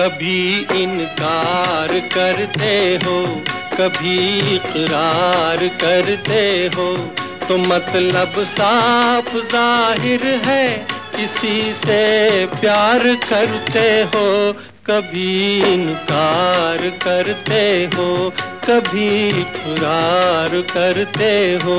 कभी इनकार करते हो, कभी इकरार करते हो। तो मतलब साफ़ ज़ाहिर है, किसी से प्यार करते हो, कभी इनकार करते हो, कभी इकरार करते हो।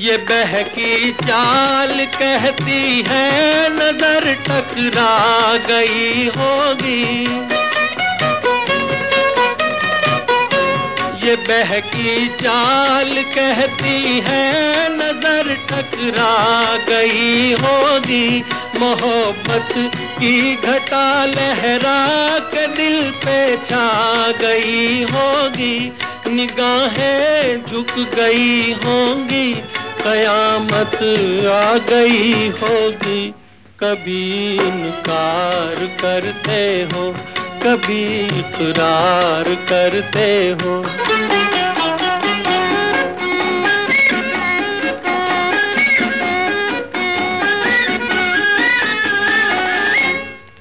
ये बहकी चाल कहती है, नज़र टकरा गई होगी। ये बहकी चाल कहती है, नज़र टकरा गई होगी। मोहब्बत की घटा लहरा के दिल पे छा गई होगी। निगाहें झुक गई होंगी। कयामत आ गई होगी। कभी इनकार करते हो, कभी इकरार करते हो।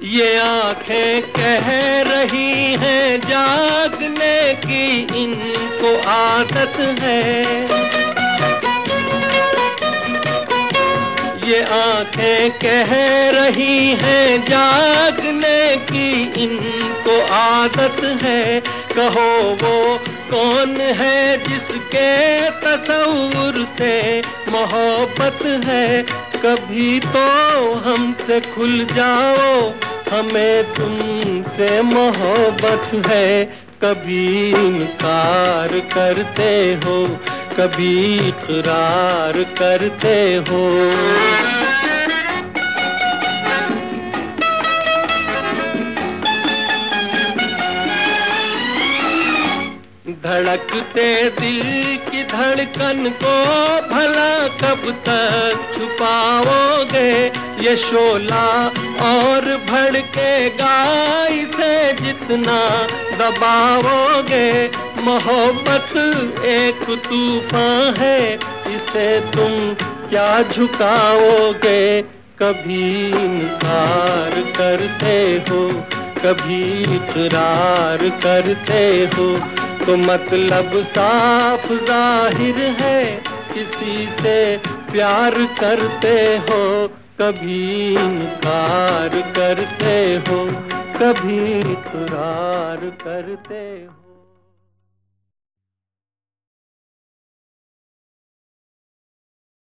ये आँखें कह रही हैं, जागने की इनको आदत है। आँखें कह रही हैं, जागने की इनको आदत है। कहो वो कौन है जिसके तस्वुर से मोहब्बत है? कभी तो हमसे खुल जाओ, हमें तुमसे मोहब्बत है। कभी इनकार करते हो, कभी इकरार करते हो। धड़कते दिल की धड़कन को भला कब तक छुपाओगे? ये शोला और भड़केगा इसे जितना दबाओगे। मोहब्बत एक तूफ़ान है, इसे तुम क्या झुकाओगे? कभी इनकार करते हो। कभी इकरार करते हो तो मतलब साफ़ ज़ाहिर है, किसी से प्यार करते हो, कभी इनकार करते हो, कभी इकरार करते हो।